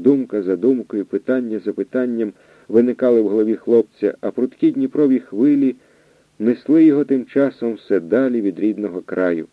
Думка за думкою, питання за питанням виникали в голові хлопця, а прудкі Дніпрові хвилі несли його тим часом все далі від рідного краю.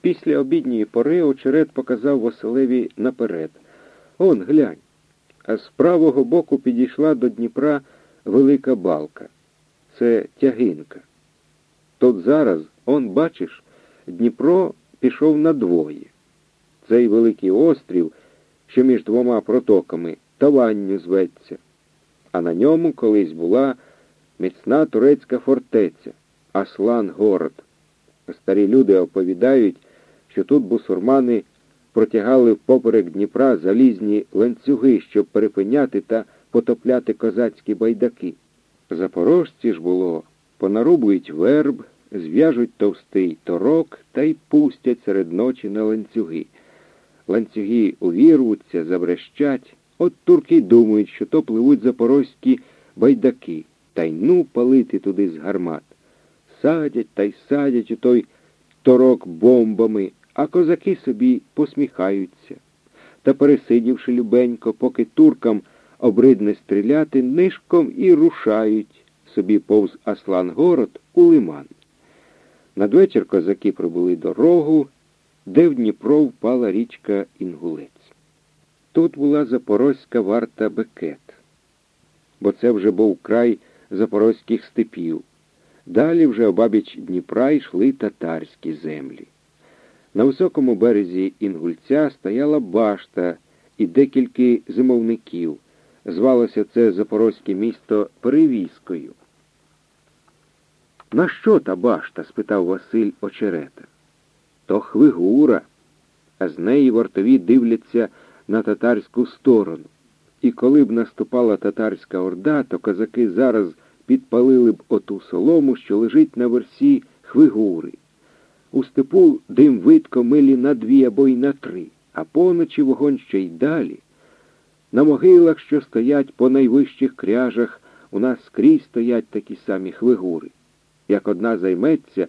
Після обідньої пори очерет показав Василеві наперед. Он, глянь. А з правого боку підійшла до Дніпра велика балка. Це тягинка. Тут зараз, он, бачиш, Дніпро пішов надвоє. Цей великий острів, що між двома протоками, Таванню зветься, а на ньому колись була міцна турецька фортеця, Аслан город. Старі люди оповідають, що тут бусурмани протягали впоперек Дніпра залізні ланцюги, щоб перепиняти та потопляти козацькі байдаки. Запорожці ж було, понарубують верб, зв'яжуть товстий торок та й пустять серед ночі на ланцюги. Ланцюги увірвуться, забрещать. От турки думають, що то пливуть запорозькі байдаки, та й ну палити туди з гармат. Садять та й садять у той торок бомбами, а козаки собі посміхаються. Та, пересидівши любенько, поки туркам обридне стріляти, нишком і рушають собі повз Аслан-город у лиман. Надвечір козаки пробули дорогу, де в Дніпро впала річка Інгулець. Тут була запорозька варта бекет, бо це вже був край запорозьких степів. Далі вже обабіч Дніпра йшли татарські землі. На високому березі Інгульця стояла башта і декілька зимовників. Звалося це запорозьке місто Перевіскою. На що та башта? спитав Василь очерета. То хвигура, а з неї вартові дивляться на татарську сторону. І коли б наступала татарська орда, то козаки зараз підпалили б оту солому, що лежить на версі хвигури. У степу дим видко милі на дві або й на три, а поночі вогонь ще й далі. На могилах, що стоять по найвищих кряжах, у нас скрізь стоять такі самі хвигури. Як одна займеться,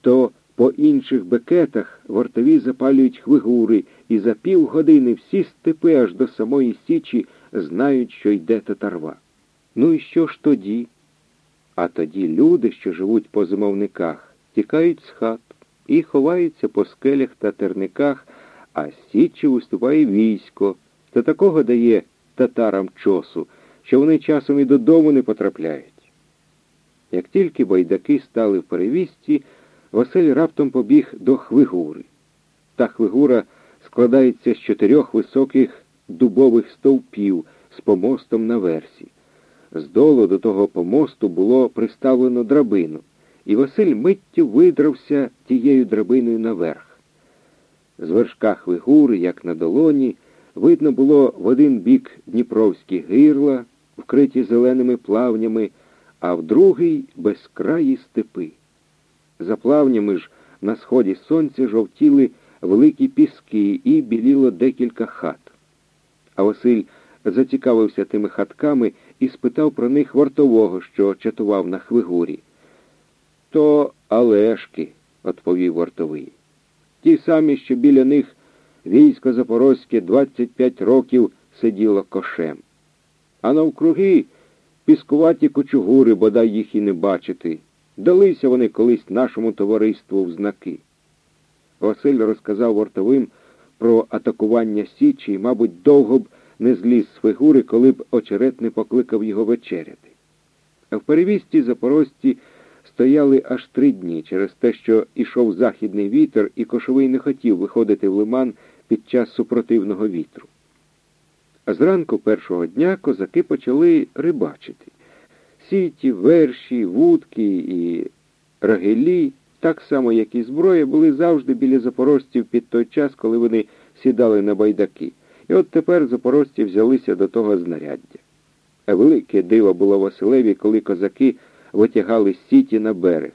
то по інших бекетах вартові запалюють хвигури, і за півгодини всі степи аж до самої Січі знають, що йде татарва. Ну і що ж тоді? А тоді люди, що живуть по зимовниках, тікають з хат і ховаються по скелях та терниках, а з Січі виступає військо, та такого дає татарам чосу, що вони часом і додому не потрапляють. Як тільки байдаки стали в перевісті, Василь раптом побіг до Хвигури. Та Хвигура складається з чотирьох високих дубових стовпів з помостом на версі. Здолу до того помосту було приставлено драбину, і Василь миттю видрався тією драбиною наверх. З вершка Хвигури, як на долоні, видно було в один бік Дніпровські гирла, вкриті зеленими плавнями, а в другий безкраї степи. За плавнями ж на сході сонця жовтіли великі піски і біліло декілька хат. А Василь зацікавився тими хатками і спитав про них вартового, що чатував на хвигурі. То Олешки, відповів вартовий. Ті самі, що біля них військо Запорозьке 25 років сиділо кошем. А навкруги піскуваті кочугури, бодай їх і не бачити. Далися вони колись нашому товариству в знаки. Василь розказав вартовим про атакування Січі і, мабуть, довго б не зліз з фігури, коли б очерет не покликав його вечеряти. А в перевісті запорожці стояли аж три дні через те, що ішов західний вітер, і кошовий не хотів виходити в лиман під час супротивного вітру. А зранку першого дня козаки почали рибачити. Сіті, верші, вудки і рагелі, так само, як і зброя, були завжди біля запорожців під той час, коли вони сідали на байдаки. І от тепер запорожці взялися до того знаряддя. А велике диво було Василеві, коли козаки витягали сіті на берег.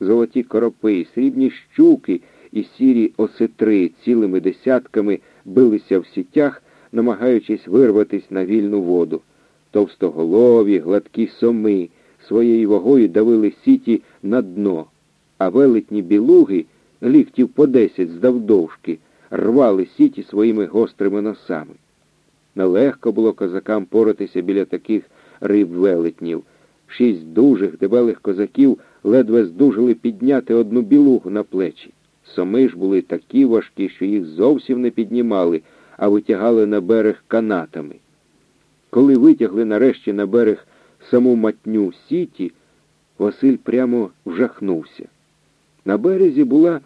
Золоті коропи, срібні щуки і сірі осетри цілими десятками билися в сітях, намагаючись вирватися на вільну воду. Товстоголові, гладкі соми своєю вагою давили сіті на дно, а велетні білуги, ліктів по десять здавдовжки, рвали сіті своїми гострими носами. Нелегко було козакам поратися біля таких риб велетнів. Шість дужих, дебелих козаків ледве здужили підняти одну білугу на плечі. Соми ж були такі важкі, що їх зовсім не піднімали, а витягали на берег канатами. Коли витягли нарешті на берег саму матню сіті, Василь прямо вжахнувся. На березі була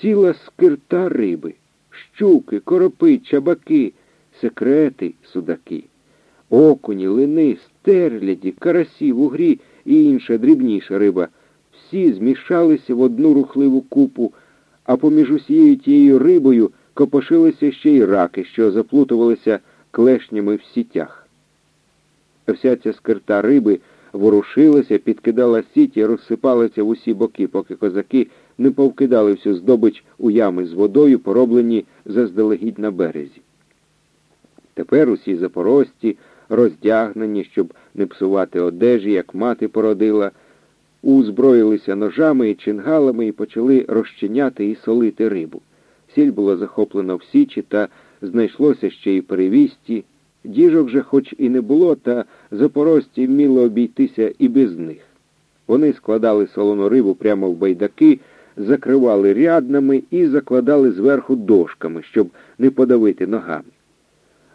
ціла скирта риби, щуки, коропи, чабаки, секрети, судаки, окуні, лини, стерляді, карасі, вугрі і інша дрібніша риба. Всі змішалися в одну рухливу купу, а поміж усією тією рибою копошилися ще й раки, що заплутувалися клешнями в сітях. Вся ця скирта риби ворушилася, підкидала сіті, розсипалася в усі боки, поки козаки не повкидали всю здобич у ями з водою, пороблені заздалегідь на березі. Тепер усі запорожці, роздягнені, щоб не псувати одежі, як мати породила, узброїлися ножами і чингалами і почали розчиняти і солити рибу. Сіль було захоплено в січі, та знайшлося ще й перевісті. Діжок же, хоч і не було, та запорожці вміло обійтися і без них. Вони складали солону рибу прямо в байдаки, закривали ряднами і закладали зверху дошками, щоб не подавити ногами.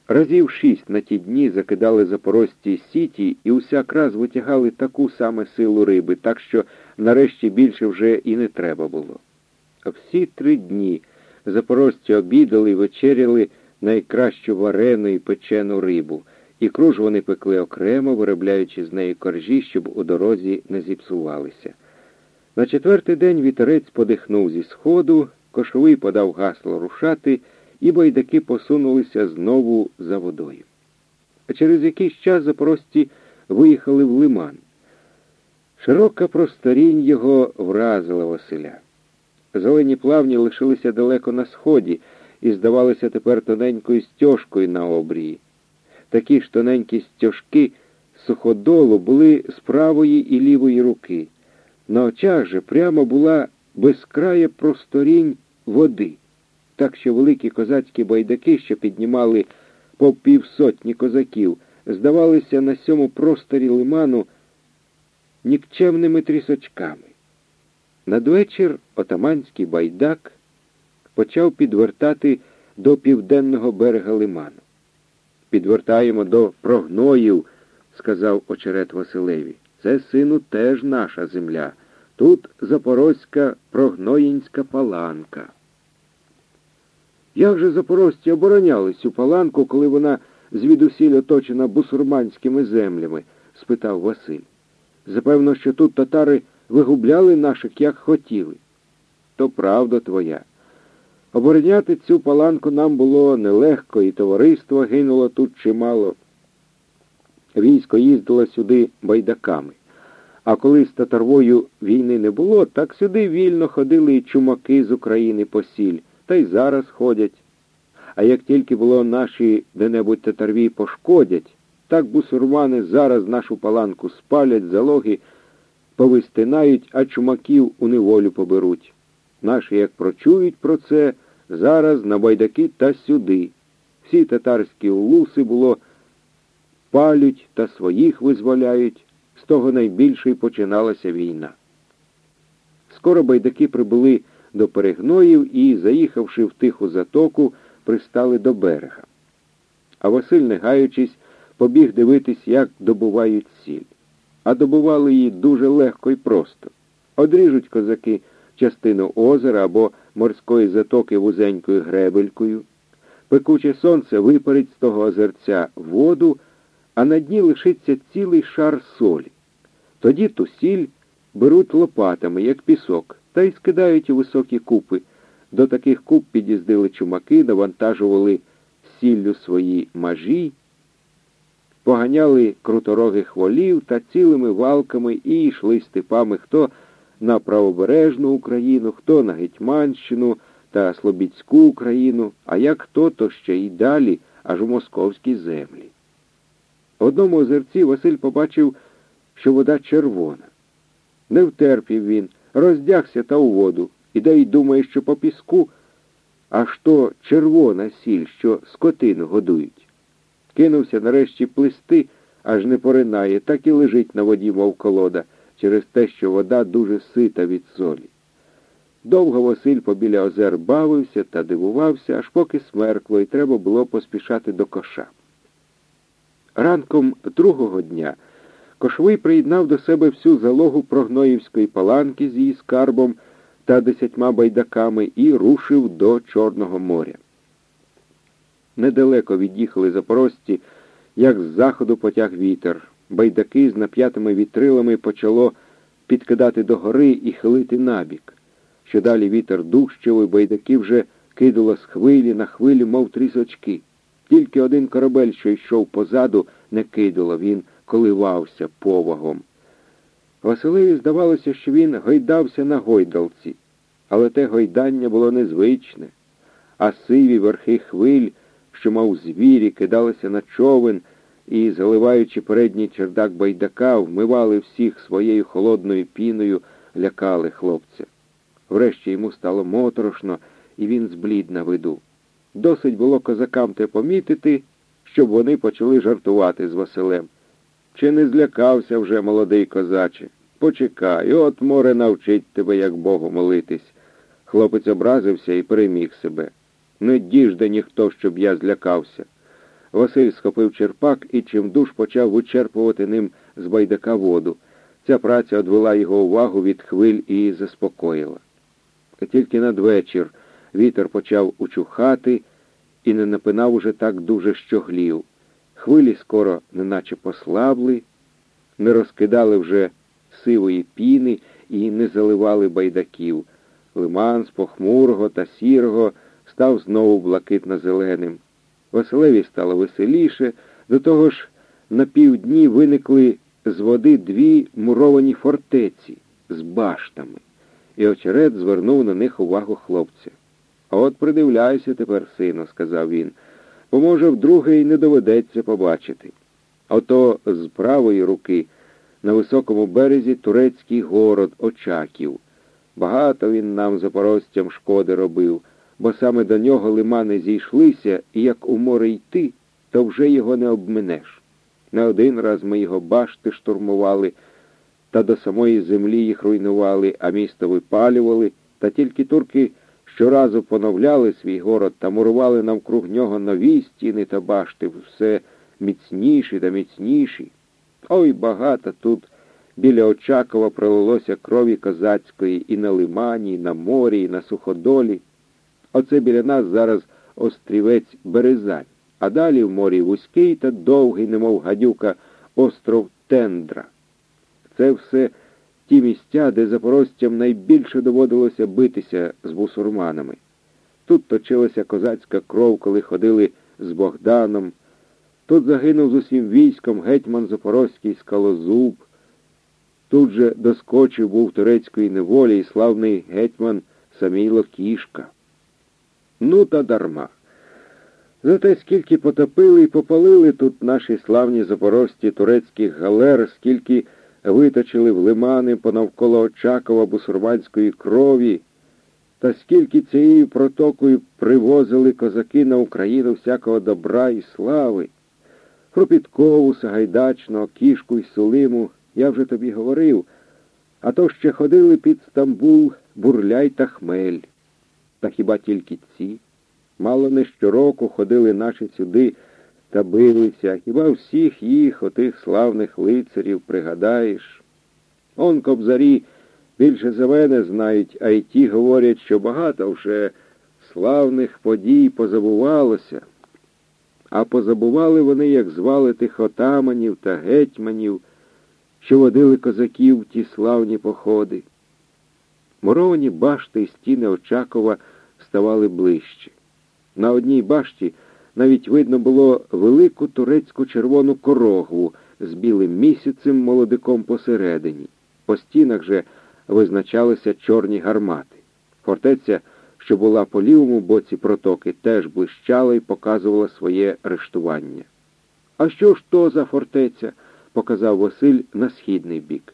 Разів шість на ті дні закидали запорожці сіті і усяк раз витягали таку саме силу риби, так що нарешті більше вже і не треба було. Всі три дні запорожці обідали і вечеряли найкращу варену і печену рибу, і круж вони пекли окремо, виробляючи з неї коржі, щоб у дорозі не зіпсувалися. На четвертий день вітерець подихнув зі сходу, кошовий подав гасло рушати, і байдаки посунулися знову за водою. А через якийсь час запорожці виїхали в лиман. Широка просторінь його вразила Василя. Зелені плавні лишилися далеко на сході і здавалися тепер тоненькою стяжкою на обрії. Такі ж тоненькі стяжки суходолу були з правої і лівої руки. На очах же прямо була безкрая просторінь води, так що великі козацькі байдаки, що піднімали по півсотні козаків, здавалися на сьому просторі лиману нікчемними трісочками. Надвечір отаманський байдак почав підвертати до південного берега лиману. Підвертаємо до прогноїв, сказав очерет Василеві. Це, сину, теж наша земля. Тут запорозька прогноїнська паланка. Як же запорожці обороняли цю паланку, коли вона звідусіль оточена бусурманськими землями? спитав Василь. Запевно, що тут татари вигубляли наших, як хотіли. То правда твоя. Обороняти цю паланку нам було нелегко, і товариство гинуло тут чимало. Військо їздило сюди байдаками. А коли з татарвою війни не було, так сюди вільно ходили і чумаки з України по сіль, та й зараз ходять. А як тільки було наші де-небудь татарві пошкодять, так бусурмани зараз нашу паланку спалять, залоги повистинають, а чумаків у неволю поберуть. Наші, як прочують про це, зараз на байдаки та сюди. Всі татарські улуси було палють та своїх визволяють, з того найбільше й починалася війна. Скоро байдаки прибули до перегноїв і, заїхавши в тиху затоку, пристали до берега. А Василь, не гаючись, побіг дивитись, як добувають сіль. А добували її дуже легко і просто. Одріжуть козаки частину озера або морської затоки вузенькою гребелькою. Пекуче сонце випарить з того озерця воду, а на дні лишиться цілий шар солі. Тоді ту сіль беруть лопатами, як пісок, та й скидають у високі купи. До таких куп під'їздили чумаки, навантажували сіллю свої мажі, поганяли круторогих волів та цілими валками і йшли степами хто на правобережну Україну, хто на Гетьманщину та Слобідську Україну, а як хто, то ще й далі, аж у московські землі. В одному озерці Василь побачив, що вода червона. Не втерпів він, роздягся та у воду, іде й думає, що по піску, аж то червона сіль, що скотину годують. Кинувся нарешті плисти, аж не поринає, так і лежить на воді, мов колода, через те, що вода дуже сита від солі. Довго Василь побіля озер бавився та дивувався, аж поки смеркло, і треба було поспішати до коша. Ранком другого дня Кошовий приєднав до себе всю залогу прогноївської паланки з її скарбом та десятьма байдаками і рушив до Чорного моря. Недалеко від'їхали запорожці, як з заходу потяг вітер. Байдаки з нап'ятими вітрилами почало підкидати до гори і хилити набік. Що далі вітер дужчав, і байдаки вже кидало з хвилі на хвилю, мов трісочки. Тільки один корабель, що йшов позаду, не кидало, він коливався повагом. Василеві здавалося, що він гойдався на гойдалці, але те гойдання було незвичне, а сиві верхи хвиль, що, мав звірі, кидалися на човен і, заливаючи передній чердак байдака, вмивали всіх своєю холодною піною, лякали хлопця. Врешті йому стало моторошно, і він зблід на виду. Досить було козакам те помітити, щоб вони почали жартувати з Василем. Чи не злякався вже молодий козаче? Почекай, от море навчить тебе, як Богу молитись. Хлопець образився і переміг себе. Не діжде ніхто, щоб я злякався. Василь схопив черпак і чимдуж почав вичерпувати ним з байдака воду. Ця праця одвела його увагу від хвиль і заспокоїла. Тільки надвечір вітер почав учухати і не напинав уже так дуже, що глів. Хвилі скоро неначе послабли, не розкидали вже сивої піни і не заливали байдаків. Лиман з похмурого та сірого став знову блакитно-зеленим. Василеві стало веселіше, до того ж на півдні виникли з води дві муровані фортеці з баштами, і очерет звернув на них увагу хлопця. От придивляйся тепер, сину, сказав він бо, може, вдруге й не доведеться побачити. Ото з правої руки на високому березі турецький город Очаків. Багато він нам запорожцям шкоди робив, бо саме до нього лимани зійшлися, і як у море йти, то вже його не обминеш. Не один раз ми його башти штурмували, та до самої землі їх руйнували, а місто випалювали, та тільки турки щоразу поновляли свій город та мурували навкруг нього нові стіни та башти, все міцніші та міцніші. Ой багато тут біля Очакова пролилося крові козацької і на лимані, і на морі, і на суходолі. Оце біля нас зараз острівець Березань, а далі в морі вузький та довгий, немов гадюка, остров Тендра. Це все ті місця, де запорожцям найбільше доводилося битися з бусурманами. Тут точилася козацька кров, коли ходили з Богданом. Тут загинув з усім військом гетьман Запорозький скалозуб. Тут же доскочив був турецької неволі і славний гетьман Самійло Кішка. Ну та дарма. Зате скільки потопили і попалили тут наші славні запорожці турецьких галер, скільки виточили в лимани понавколо Очакова бусурманської крові, та скільки цією протокою привозили козаки на Україну всякого добра і слави. Про Підкову, Сагайдачного, Кішку й Сулиму я вже тобі говорив, а то ще ходили під Стамбул бурляй та хмель. Та хіба тільки ці? Мало не щороку ходили наші сюди та билися, хіба всіх їх, отих славних лицарів, пригадаєш? Он кобзарі більше за мене знають, а й ті говорять, що багато вже славних подій позабувалося. А позабували вони, як звали тих отаманів та гетьманів, що водили козаків в ті славні походи. Муровані башти і стіни Очакова ставали ближче. На одній башті навіть видно було велику турецьку червону корогву з білим місяцем молодиком посередині. По стінах же визначалися чорні гармати. Фортеця, що була по лівому боці протоки, теж блищала і показувала своє рештування. А що ж то за фортеця? показав Василь на східний бік.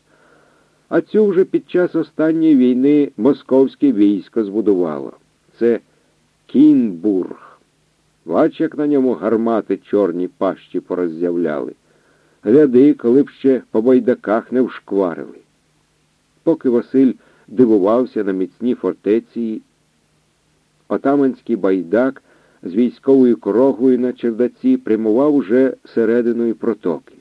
А цю вже під час останньої війни московське військо збудувало. Це Кінбург. Бач, як на ньому гармати чорні пащі пороззявляли. Гляди, коли б ще по байдаках не вшкварили. Поки Василь дивувався на міцні фортеції, отаманський байдак з військовою корогою на чердаці прямував уже серединою протоки.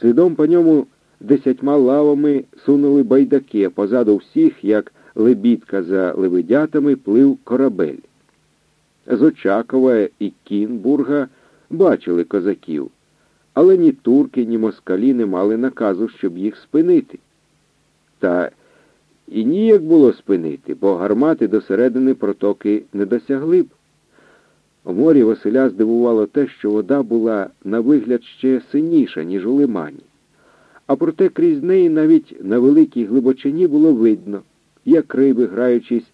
Слідом по ньому десятьма лавами сунули байдаки, позаду всіх, як лебідка за левидятами, плив корабель. З Очакова і Кінбурга бачили козаків, але ні турки, ні москалі не мали наказу, щоб їх спинити. Та і ніяк було спинити, бо гармати до середини протоки не досягли б. У морі Василя здивувало те, що вода була на вигляд ще синіша, ніж у лимані. А проте крізь неї навіть на великій глибочині було видно, як риби, граючись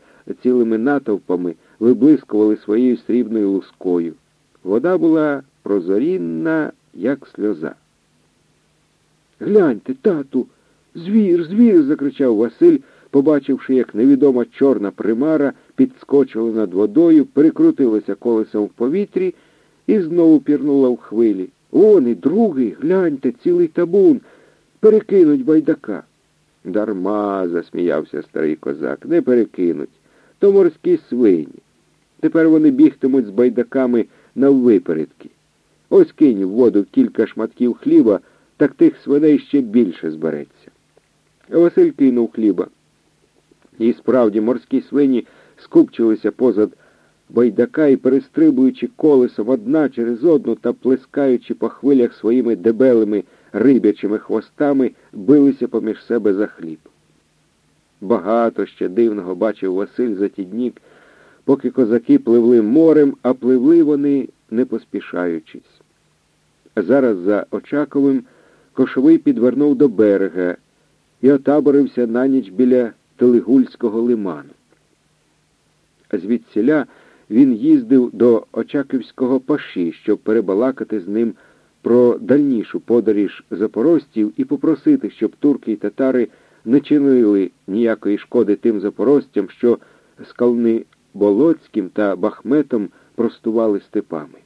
цілими натовпами, виблискували своєю срібною лускою. Вода була прозорінна, як сльоза. Гляньте, тату, звір, звір. закричав Василь, побачивши, як невідома чорна примара підскочила над водою, перекрутилася колесом в повітрі і знову пірнула в хвилі. Вони, другий, гляньте, цілий табун, перекинуть байдака. Дарма, засміявся старий козак, не перекинуть. То морські свині. Тепер вони бігтимуть з байдаками наввипередки. Ось кинь в воду кілька шматків хліба, так тих свиней ще більше збереться. Василь кинув хліба. І справді морські свині скупчилися позад байдака і, перестрибуючи колесом одна через одну та плескаючи по хвилях своїми дебелими рибячими хвостами, билися поміж себе за хліб. Багато ще дивного бачив Василь за ті дні, поки козаки пливли морем, а пливли вони не поспішаючись. Зараз за Очаковим кошовий підвернув до берега і отаборився на ніч біля Телегульського лиману. Звідсіля він їздив до Очаківського паші, щоб перебалакати з ним про дальнішу подоріж запорожців і попросити, щоб турки й татари не чинили ніякої шкоди тим запорожцям, що з Болоцьким та Бахметом простували степами.